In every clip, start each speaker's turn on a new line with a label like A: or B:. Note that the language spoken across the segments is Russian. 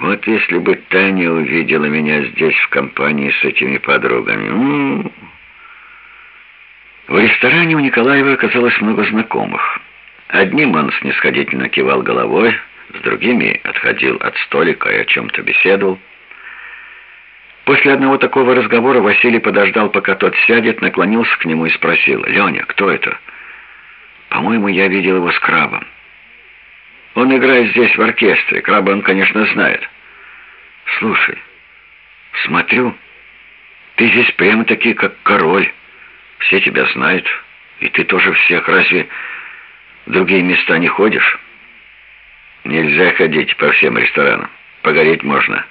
A: Вот если бы Таня увидела меня здесь в компании с этими подругами. М -м -м. В ресторане у Николаева оказалось много знакомых. Одним он снисходительно кивал головой, с другими отходил от столика и о чем-то беседовал. После одного такого разговора Василий подождал, пока тот сядет, наклонился к нему и спросил, «Леня, кто это?» «По-моему, я видел его с крабом». «Он играет здесь в оркестре. Краба он, конечно, знает». «Слушай, смотрю, ты здесь прямо-таки как король. Все тебя знают, и ты тоже всех. Разве в другие места не ходишь?» «Нельзя ходить по всем ресторанам. Погореть можно».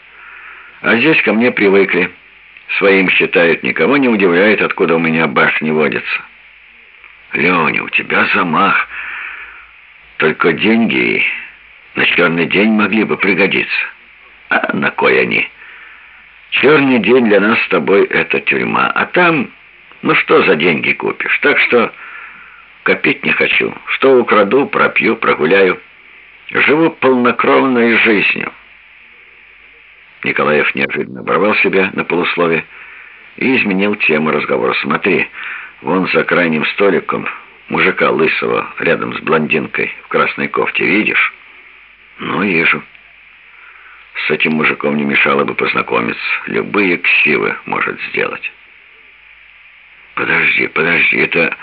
A: А здесь ко мне привыкли. Своим считают, никого не удивляет, откуда у меня башни водятся. Леня, у тебя замах. Только деньги на черный день могли бы пригодиться. А на кой они? Черный день для нас с тобой — это тюрьма. А там, ну что за деньги купишь? Так что копить не хочу. Что украду, пропью, прогуляю. Живу полнокровной жизнью. Николаев неожиданно оборвал себя на полуслове и изменил тему разговора. «Смотри, вон за крайним столиком мужика лысого рядом с блондинкой в красной кофте, видишь?» «Ну, вижу». С этим мужиком не мешало бы познакомиться. Любые ксивы может сделать. Подожди, подожди, это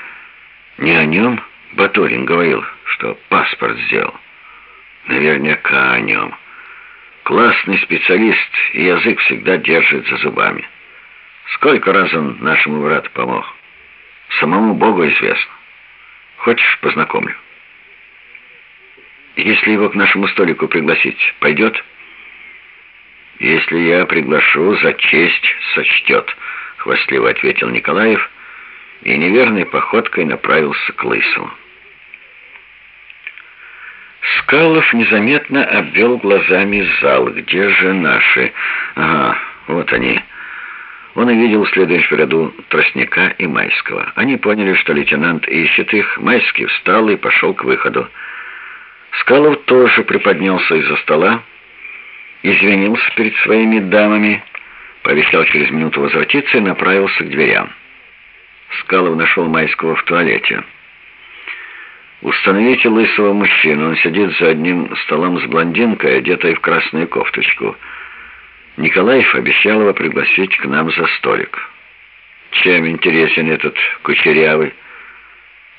A: не о нем Батурин говорил, что паспорт сделал? Наверняка о нем. Классный специалист и язык всегда держит за зубами. Сколько раз он нашему брату помог? Самому Богу известно. Хочешь, познакомлю? Если его к нашему столику пригласить, пойдет? Если я приглашу, за честь сочтет, хвастливо ответил Николаев и неверной походкой направился к Лысову. Скалов незаметно обвел глазами зал. «Где же наши?» «Ага, вот они». Он увидел в ряду Тростника и Майского. Они поняли, что лейтенант ищет их. Майский встал и пошел к выходу. Скалов тоже приподнялся из-за стола, извинился перед своими дамами, пообещал через минуту возвратиться и направился к дверям. Скалов нашел Майского в туалете. Установите лысого мужчину. Он сидит за одним столом с блондинкой, одетой в красную кофточку. Николаев обещал его пригласить к нам за столик. Чем интересен этот кучерявый?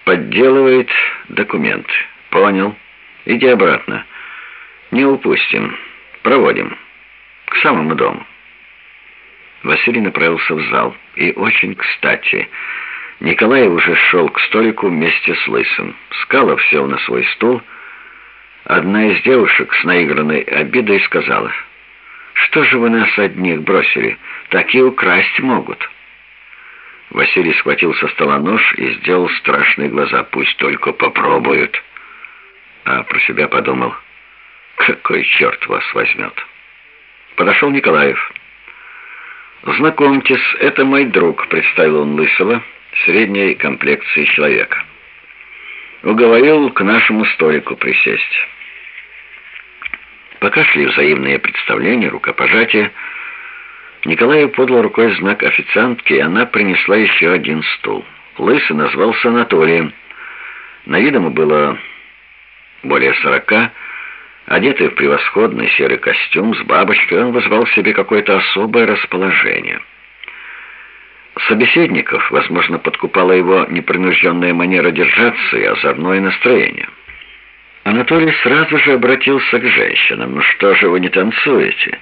A: Подделывает документы. Понял. Иди обратно. Не упустим. Проводим. К самому дому. Василий направился в зал. И очень кстати... Николай уже шел к столику вместе с Лысым. Скалов сел на свой стул. Одна из девушек с наигранной обидой сказала, «Что же вы нас одних бросили? Так и украсть могут». Василий схватил со стола нож и сделал страшные глаза. «Пусть только попробуют». А про себя подумал, «Какой черт вас возьмет?» Подошел Николаев. «Знакомьтесь, это мой друг», — представил он Лысого средней комплекции человека. Уговорил к нашему столику присесть. Пока шли взаимные представления, рукопожатия, Николаю подал рукой знак официантки, и она принесла еще один стул. Лысый назвался Анатолием. На вид ему было более сорока. Одетый в превосходный серый костюм с бабочкой, он вызвал себе какое-то особое расположение — собеседников, возможно, подкупала его непринужденная манера держаться и озорное настроение. Анатолий сразу же обратился к женщинам. «Ну что же вы не танцуете?»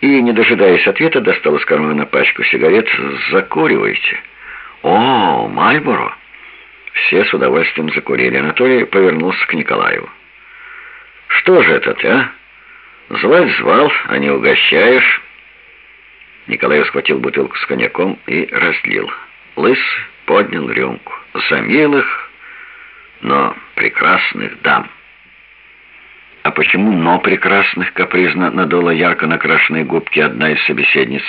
A: И, не дожидаясь ответа, достал из кармана пачку сигарет. «Закуривайте». «О, Мальборо!» Все с удовольствием закурили. Анатолий повернулся к Николаеву. «Что же это ты, а? Звать звал, а не угощаешь». Николай схватил бутылку с коньяком и разлил. Лыс поднял рюмку. За милых, но прекрасных дам. А почему «но прекрасных» капризно надула ярко накрашенные губки одна из собеседниц?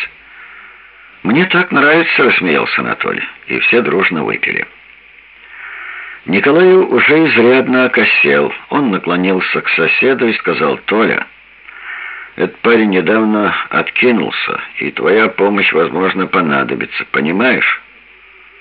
A: «Мне так нравится», — рассмеялся Анатолий, и все дружно выпили. Николаю уже изрядно окосел. Он наклонился к соседу и сказал, «Толя, Этот парень недавно откинулся, и твоя помощь, возможно, понадобится, понимаешь?